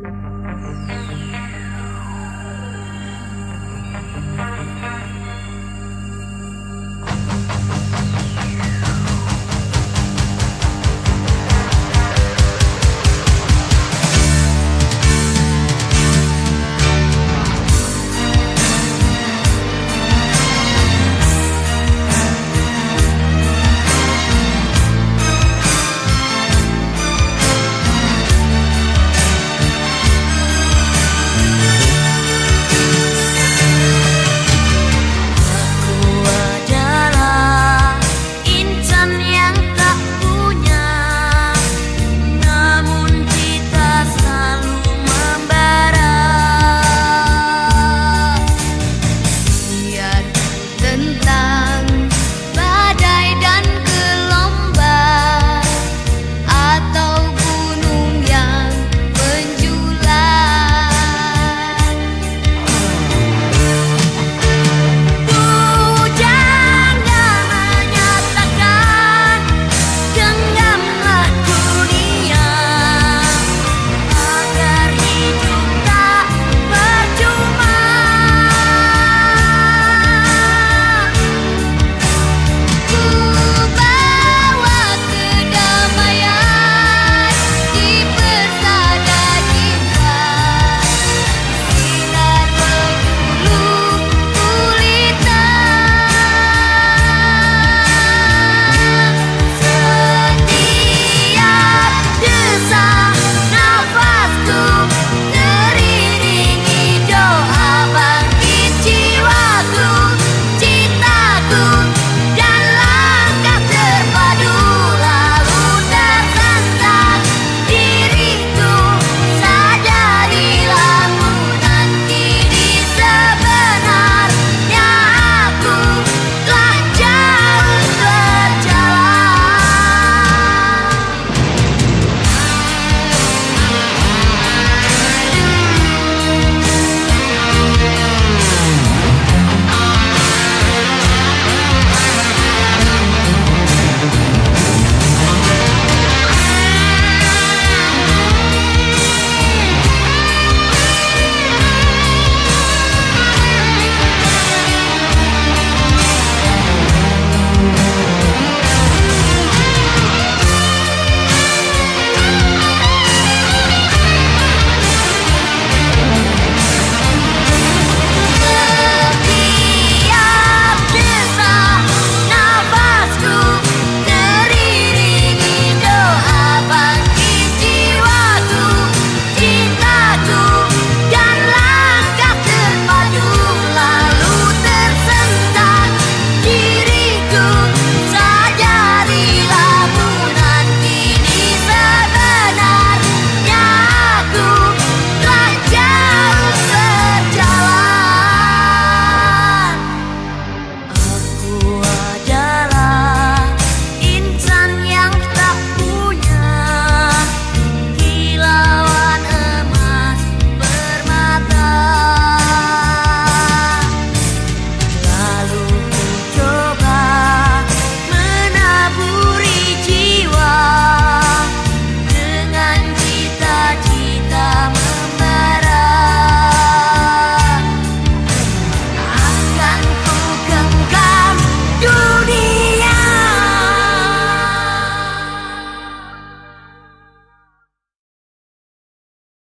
Música